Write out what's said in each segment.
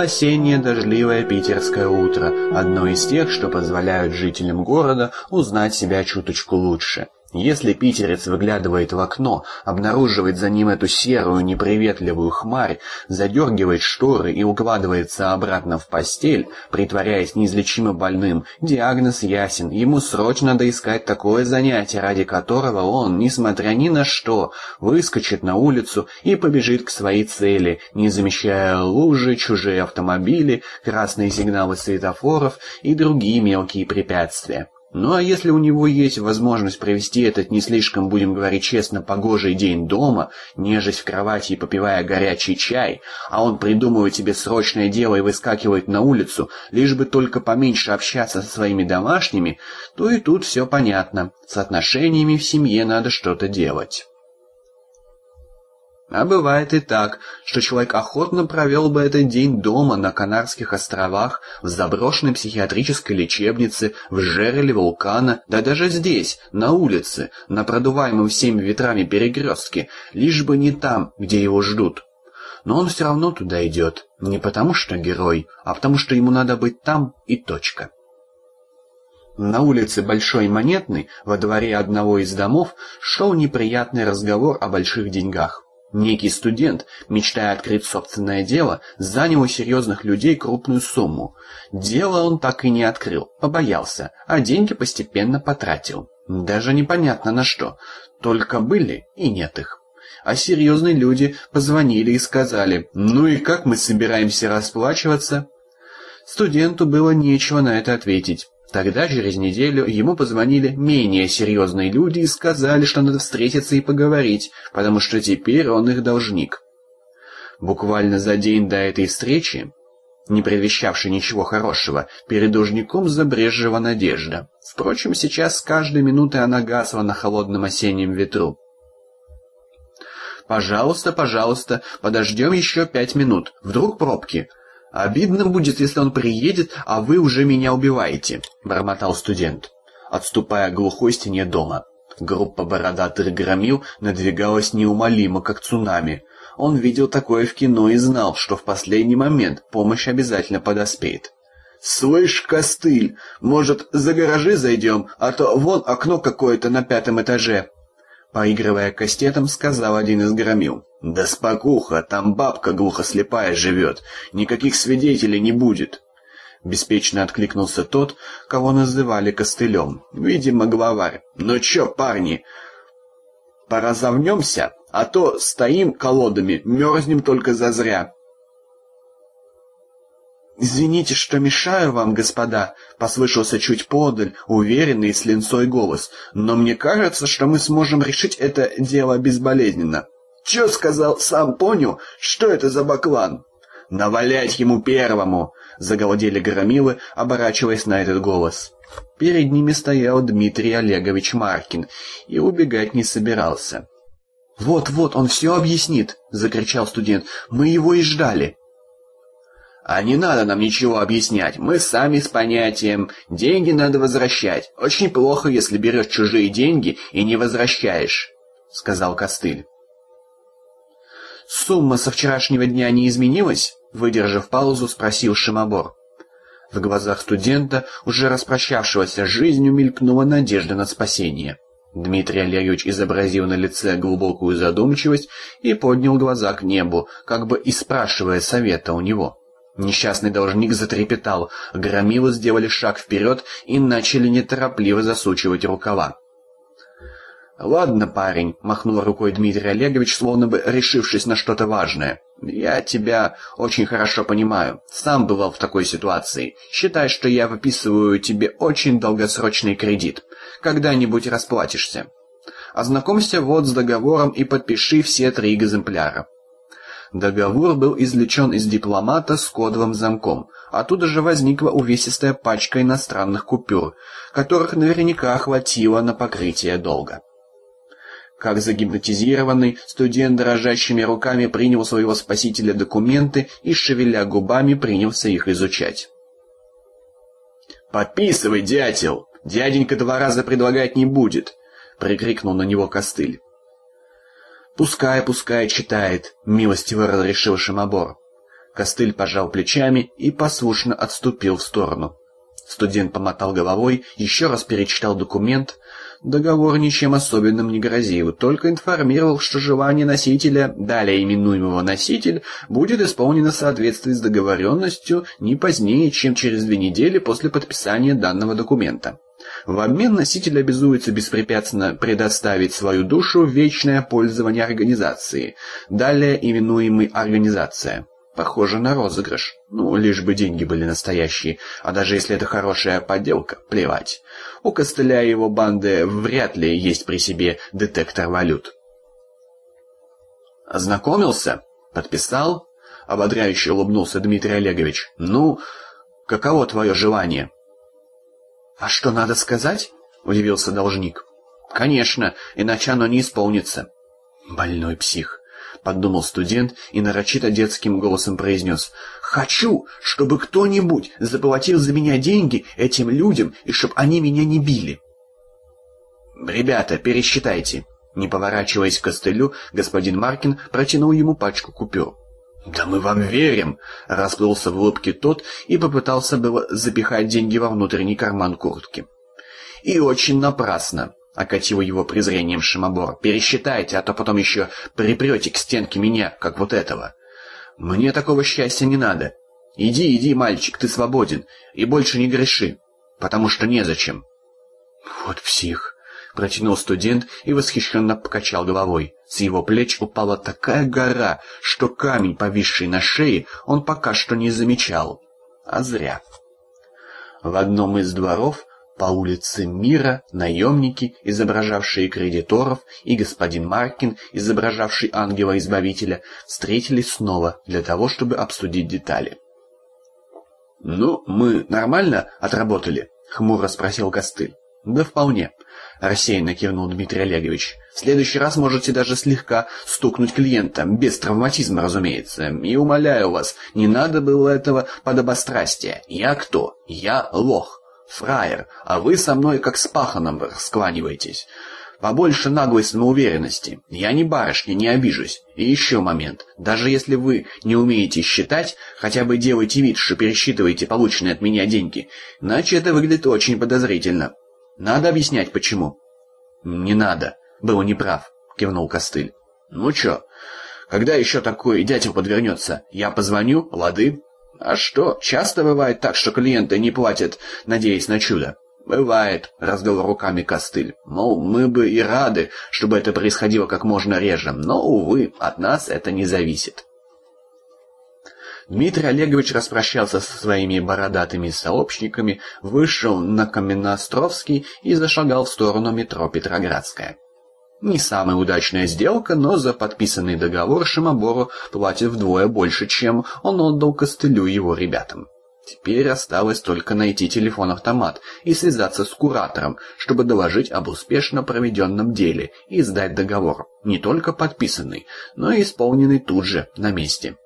Было осеннее дождливое питерское утро, одно из тех, что позволяют жителям города узнать себя чуточку лучше. Если питерец выглядывает в окно, обнаруживает за ним эту серую неприветливую хмарь, задергивает шторы и укладывается обратно в постель, притворяясь неизлечимо больным, диагноз ясен, ему срочно надо искать такое занятие, ради которого он, несмотря ни на что, выскочит на улицу и побежит к своей цели, не замечая лужи, чужие автомобили, красные сигналы светофоров и другие мелкие препятствия. Ну а если у него есть возможность провести этот не слишком, будем говорить честно, погожий день дома, нежесть в кровати и попивая горячий чай, а он придумывает себе срочное дело и выскакивает на улицу, лишь бы только поменьше общаться со своими домашними, то и тут все понятно. С отношениями в семье надо что-то делать. А бывает и так, что человек охотно провел бы этот день дома на Канарских островах, в заброшенной психиатрической лечебнице, в жерле вулкана, да даже здесь, на улице, на продуваемом всеми ветрами перекрестке, лишь бы не там, где его ждут. Но он все равно туда идет, не потому что герой, а потому что ему надо быть там и точка. На улице Большой Монетной, во дворе одного из домов, шел неприятный разговор о больших деньгах. Некий студент, мечтая открыть собственное дело, занял у серьезных людей крупную сумму. Дело он так и не открыл, побоялся, а деньги постепенно потратил. Даже непонятно на что, только были и нет их. А серьезные люди позвонили и сказали, ну и как мы собираемся расплачиваться? Студенту было нечего на это ответить. Тогда, через неделю, ему позвонили менее серьезные люди и сказали, что надо встретиться и поговорить, потому что теперь он их должник. Буквально за день до этой встречи, не предвещавшей ничего хорошего, перед должником забрежжила надежда. Впрочем, сейчас с каждой минутой она гасла на холодном осеннем ветру. «Пожалуйста, пожалуйста, подождем еще пять минут. Вдруг пробки?» «Обидно будет, если он приедет, а вы уже меня убиваете», — бормотал студент, отступая к глухой стене дома. Группа бородатых громил надвигалась неумолимо, как цунами. Он видел такое в кино и знал, что в последний момент помощь обязательно подоспеет. «Слышь, костыль, может, за гаражи зайдем, а то вон окно какое-то на пятом этаже», Поигрывая кастетом, сказал один из громил. «Да спокуха, там бабка глухослепая живет, никаких свидетелей не будет». Беспечно откликнулся тот, кого называли костылем, видимо, главарь. «Ну чё, парни, поразовнемся, а то стоим колодами, мерзнем только зазря». «Извините, что мешаю вам, господа», — послышался чуть подаль, уверенный с линцой голос, «но мне кажется, что мы сможем решить это дело безболезненно». «Чё сказал, сам понял? Что это за баклан?» «Навалять ему первому!» — загалдели громилы, оборачиваясь на этот голос. Перед ними стоял Дмитрий Олегович Маркин и убегать не собирался. «Вот-вот, он все объяснит!» — закричал студент. «Мы его и ждали!» А не надо нам ничего объяснять, мы сами с понятием. Деньги надо возвращать. Очень плохо, если берешь чужие деньги и не возвращаешь, сказал Костыль. Сумма со вчерашнего дня не изменилась? Выдержав паузу, спросил Шимобор. В глазах студента, уже распрощавшегося с жизнью, мелькнула надежда на спасение. Дмитрий Олегович изобразил на лице глубокую задумчивость и поднял глаза к небу, как бы и спрашивая совета у него. Несчастный должник затрепетал, громилы сделали шаг вперед и начали неторопливо засучивать рукава. «Ладно, парень», — махнул рукой Дмитрий Олегович, словно бы решившись на что-то важное. «Я тебя очень хорошо понимаю. Сам бывал в такой ситуации. Считай, что я выписываю тебе очень долгосрочный кредит. Когда-нибудь расплатишься. Ознакомься вот с договором и подпиши все три экземпляра. Договор был извлечен из дипломата с кодовым замком. Оттуда же возникла увесистая пачка иностранных купюр, которых наверняка хватило на покрытие долга. Как загипнотизированный, студент дрожащими руками принял своего спасителя документы и, шевеля губами, принялся их изучать. «Подписывай, дятел! Дяденька два раза предлагать не будет!» — прикрикнул на него костыль. «Пускай, пускай читает», — милостиво разрешил Шимобор. Костыль пожал плечами и послушно отступил в сторону. Студент помотал головой, еще раз перечитал документ. Договор ничем особенным не грозил, только информировал, что желание носителя, далее именуемого носитель, будет исполнено в соответствии с договоренностью не позднее, чем через две недели после подписания данного документа. В обмен носитель обязуется беспрепятственно предоставить свою душу в вечное пользование организации, далее именуемой организация. Похоже на розыгрыш. Ну, лишь бы деньги были настоящие. А даже если это хорошая подделка, плевать. У Костыля его банды вряд ли есть при себе детектор валют. Ознакомился? Подписал? Ободряюще улыбнулся Дмитрий Олегович. Ну, каково твое желание? А что надо сказать? Удивился должник. Конечно, иначе оно не исполнится. Больной псих. — подумал студент и нарочито детским голосом произнес. «Хочу, чтобы кто-нибудь заплатил за меня деньги этим людям, и чтобы они меня не били». «Ребята, пересчитайте». Не поворачиваясь к костылю, господин Маркин протянул ему пачку купюр. «Да мы вам верим!» — расплылся в улыбке тот и попытался было запихать деньги во внутренний карман куртки. «И очень напрасно!» — окатил его презрением Шимобор. «Пересчитайте, а то потом еще припрете к стенке меня, как вот этого. Мне такого счастья не надо. Иди, иди, мальчик, ты свободен, и больше не греши, потому что незачем». «Вот псих!» — протянул студент и восхищенно покачал головой. С его плеч упала такая гора, что камень, повисший на шее, он пока что не замечал. А зря. В одном из дворов по улице Мира наемники, изображавшие кредиторов, и господин Маркин, изображавший ангела-избавителя, встретились снова для того, чтобы обсудить детали. «Ну, мы нормально отработали?» — хмуро спросил Костыль. «Да вполне», — рассеянно кивнул Дмитрий Олегович. «В следующий раз можете даже слегка стукнуть клиента, без травматизма, разумеется. И умоляю вас, не надо было этого подобострастия. Я кто? Я лох фраер, а вы со мной как с паханом раскланиваетесь. Побольше наглой самоуверенности. Я не барышня, не обижусь. И еще момент. Даже если вы не умеете считать, хотя бы делайте вид, что пересчитываете полученные от меня деньги. Иначе это выглядит очень подозрительно. Надо объяснять, почему. Не надо. Был неправ, кивнул Костыль. Ну чё, когда еще такой дятел подвернется, я позвоню, лады? А что, часто бывает так, что клиенты не платят, надеясь на чудо? Бывает, раздал руками костыль. Мол, мы бы и рады, чтобы это происходило как можно реже, но, увы, от нас это не зависит. Дмитрий Олегович распрощался со своими бородатыми сообщниками, вышел на Каменноостровский и зашагал в сторону метро Петроградская. Не самая удачная сделка, но за подписанный договор Шимобору платит вдвое больше, чем он отдал костылю его ребятам. Теперь осталось только найти телефон-автомат и связаться с куратором, чтобы доложить об успешно проведенном деле и сдать договор, не только подписанный, но и исполненный тут же, на месте.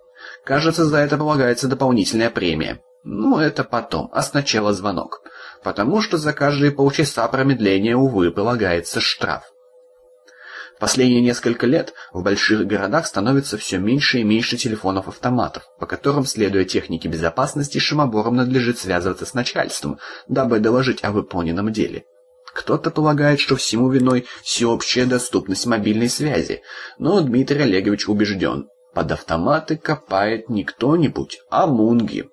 Кажется, за это полагается дополнительная премия. Ну, это потом, а сначала звонок. Потому что за каждые полчаса промедления, увы, полагается штраф. Последние несколько лет в больших городах становится все меньше и меньше телефонов-автоматов, по которым, следуя технике безопасности, шимоборам надлежит связываться с начальством, дабы доложить о выполненном деле. Кто-то полагает, что всему виной всеобщая доступность мобильной связи, но Дмитрий Олегович убежден, под автоматы копает не кто-нибудь, а мунги.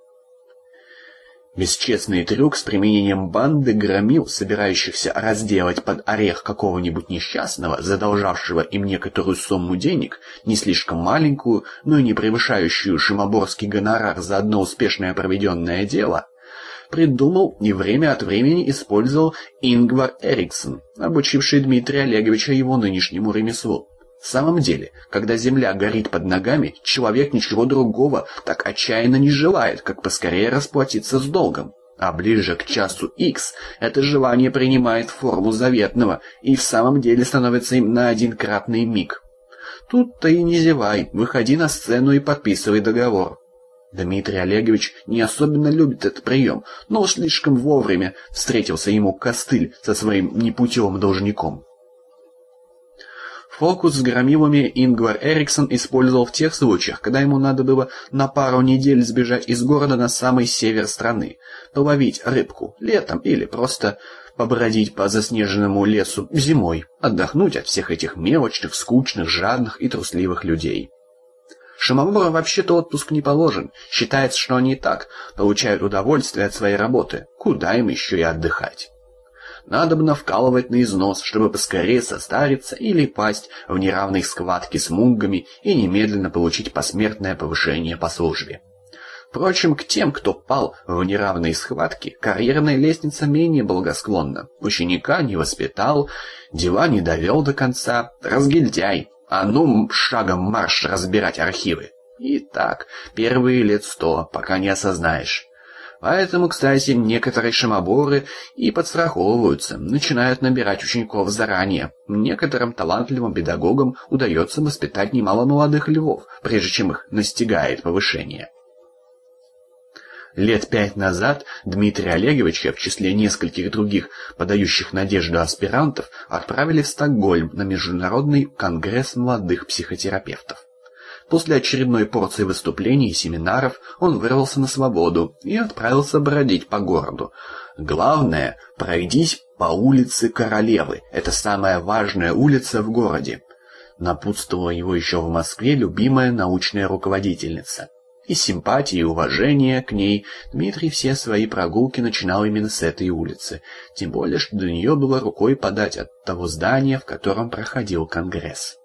Бесчестный трюк с применением банды громил собирающихся разделать под орех какого-нибудь несчастного, задолжавшего им некоторую сумму денег, не слишком маленькую, но и не превышающую шимоборский гонорар за одно успешное проведенное дело, придумал и время от времени использовал Ингвар Эриксон, обучивший Дмитрия Олеговича его нынешнему ремеслу. В самом деле, когда земля горит под ногами, человек ничего другого так отчаянно не желает, как поскорее расплатиться с долгом. А ближе к часу X это желание принимает форму заветного и в самом деле становится им на один кратный миг. Тут-то и не зевай, выходи на сцену и подписывай договор. Дмитрий Олегович не особенно любит этот прием, но слишком вовремя встретился ему костыль со своим непутевым должником Фокус с громилами Ингвар Эриксон использовал в тех случаях, когда ему надо было на пару недель сбежать из города на самый север страны, половить рыбку летом или просто побродить по заснеженному лесу зимой, отдохнуть от всех этих мелочных, скучных, жадных и трусливых людей. Шимамурам вообще-то отпуск не положен. Считается, что они и так получают удовольствие от своей работы. Куда им еще и отдыхать? Надобно вкалывать на износ, чтобы поскорее состариться или пасть в неравной схватке с мунгами и немедленно получить посмертное повышение по службе. Впрочем, к тем, кто пал в неравной схватке, карьерная лестница менее благосклонна. Ученика не воспитал, дела не довел до конца, разгильдяй. А ну, шагом марш разбирать архивы. И так, первые лет сто, пока не осознаешь. Поэтому, кстати, некоторые шимоборы и подстраховываются, начинают набирать учеников заранее. Некоторым талантливым педагогам удается воспитать немало молодых львов, прежде чем их настигает повышение. Лет пять назад Дмитрий Олеговича в числе нескольких других подающих надежду аспирантов отправили в Стокгольм на Международный конгресс молодых психотерапевтов. После очередной порции выступлений и семинаров он вырвался на свободу и отправился бродить по городу. Главное, пройдись по улице Королевы. Это самая важная улица в городе. Напутствовала его еще в Москве любимая научная руководительница. И симпатии и уважение к ней Дмитрий все свои прогулки начинал именно с этой улицы, тем более, что до нее было рукой подать от того здания, в котором проходил конгресс.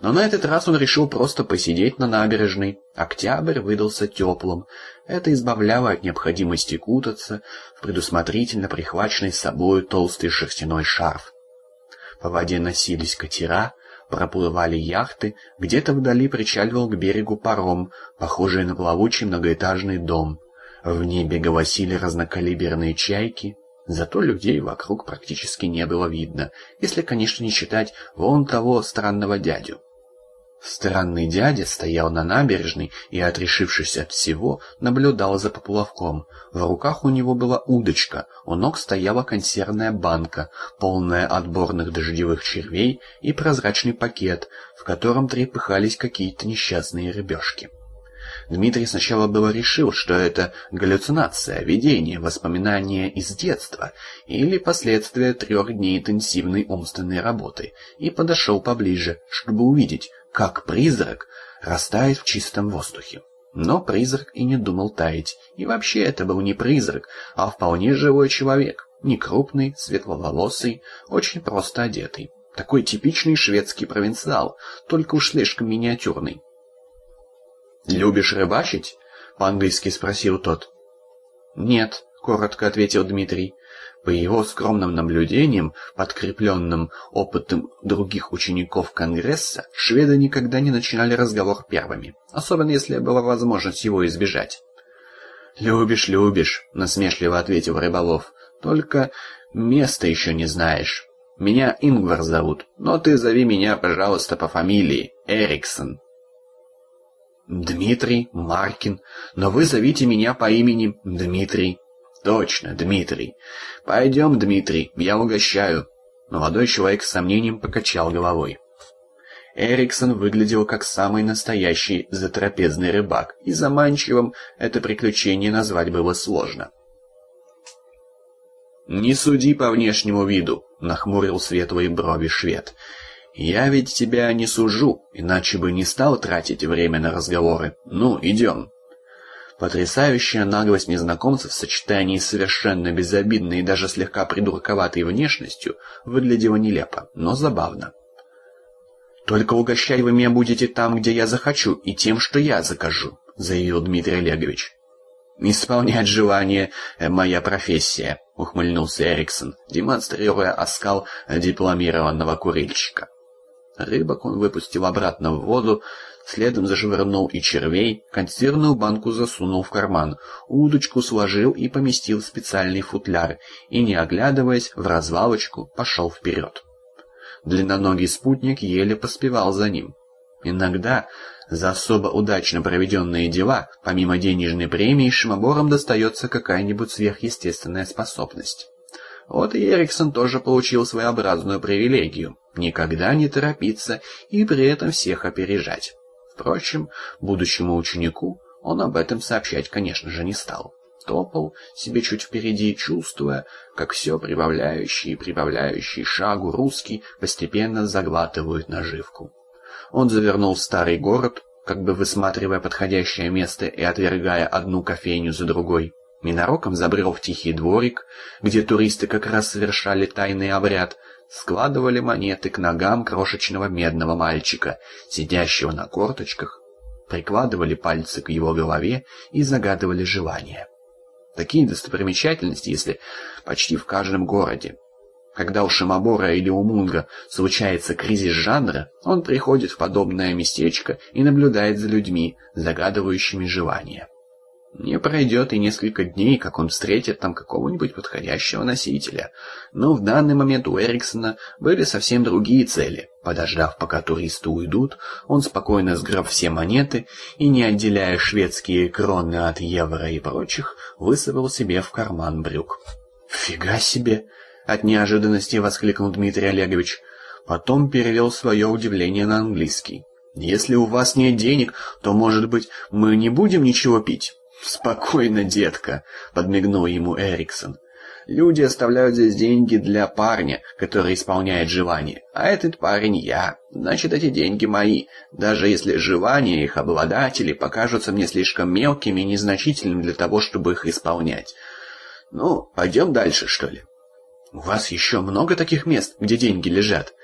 Но на этот раз он решил просто посидеть на набережной. Октябрь выдался теплым. Это избавляло от необходимости кутаться в предусмотрительно прихваченный с собой толстый шерстяной шарф. По воде носились катера, проплывали яхты, где-то вдали причаливал к берегу паром, похожий на плавучий многоэтажный дом. В небе голосили разнокалиберные чайки, Зато людей вокруг практически не было видно, если, конечно, не считать вон того странного дядю. Странный дядя стоял на набережной и, отрешившись от всего, наблюдал за поплавком. В руках у него была удочка, у ног стояла консервная банка, полная отборных дождевых червей и прозрачный пакет, в котором трепыхались какие-то несчастные рыбешки. Дмитрий сначала было решил, что это галлюцинация, видение, воспоминание из детства или последствия трех дней интенсивной умственной работы, и подошел поближе, чтобы увидеть, как призрак растает в чистом воздухе. Но призрак и не думал таять. И вообще это был не призрак, а вполне живой человек. Не крупный, светловолосый, очень просто одетый. Такой типичный шведский провинциал, только уж слишком миниатюрный. «Любишь рыбачить?» — по-английски спросил тот. «Нет», — коротко ответил Дмитрий. По его скромным наблюдениям, подкрепленным опытом других учеников Конгресса, шведы никогда не начинали разговор первыми, особенно если была возможность его избежать. «Любишь, любишь», — насмешливо ответил Рыболов. «Только места еще не знаешь. Меня Ингвар зовут, но ты зови меня, пожалуйста, по фамилии Эриксон». «Дмитрий, Маркин, но вы зовите меня по имени Дмитрий». «Точно, Дмитрий. Пойдем, Дмитрий, я угощаю». Молодой человек с сомнением покачал головой. Эриксон выглядел как самый настоящий затрапезный рыбак, и заманчивым это приключение назвать было сложно. «Не суди по внешнему виду», — нахмурил светлые брови швед. «Я ведь тебя не сужу, иначе бы не стал тратить время на разговоры. Ну, идем». Потрясающая наглость незнакомца в сочетании с совершенно безобидной и даже слегка придурковатой внешностью выглядела нелепо, но забавно. «Только угощать вы меня будете там, где я захочу, и тем, что я закажу», — заявил Дмитрий Олегович. «Исполнять желание — моя профессия», — ухмыльнулся Эриксон, демонстрируя оскал дипломированного курильщика. Рыбок он выпустил обратно в воду, следом зашвырнул и червей, консервную банку засунул в карман, удочку сложил и поместил в специальный футляр, и, не оглядываясь, в развалочку пошел вперед. Длинноногий спутник еле поспевал за ним. Иногда за особо удачно проведенные дела, помимо денежной премии, шимоборам достается какая-нибудь сверхъестественная способность. Вот и Эриксон тоже получил своеобразную привилегию – никогда не торопиться и при этом всех опережать. Впрочем, будущему ученику он об этом сообщать, конечно же, не стал. Топал себе чуть впереди, чувствуя, как все прибавляющий и прибавляющий шагу русский постепенно заглатывают наживку. Он завернул в старый город, как бы высматривая подходящее место и отвергая одну кофейню за другой. Ненароком забрел в тихий дворик, где туристы как раз совершали тайный обряд, складывали монеты к ногам крошечного медного мальчика, сидящего на корточках, прикладывали пальцы к его голове и загадывали желания. Такие достопримечательности, если почти в каждом городе. Когда у Шимабора или у Мунга случается кризис жанра, он приходит в подобное местечко и наблюдает за людьми, загадывающими желания. Не пройдет и несколько дней, как он встретит там какого-нибудь подходящего носителя. Но в данный момент у Эриксона были совсем другие цели. Подождав, пока туристы уйдут, он спокойно сгреб все монеты и, не отделяя шведские кроны от евро и прочих, высыпал себе в карман брюк. «Фига себе!» — от неожиданности воскликнул Дмитрий Олегович. Потом перевел свое удивление на английский. «Если у вас нет денег, то, может быть, мы не будем ничего пить?» «Спокойно, детка», — подмигнул ему Эриксон. «Люди оставляют здесь деньги для парня, который исполняет желание. А этот парень я. Значит, эти деньги мои, даже если желания их обладателей покажутся мне слишком мелкими и незначительными для того, чтобы их исполнять. Ну, пойдем дальше, что ли?» «У вас еще много таких мест, где деньги лежат?»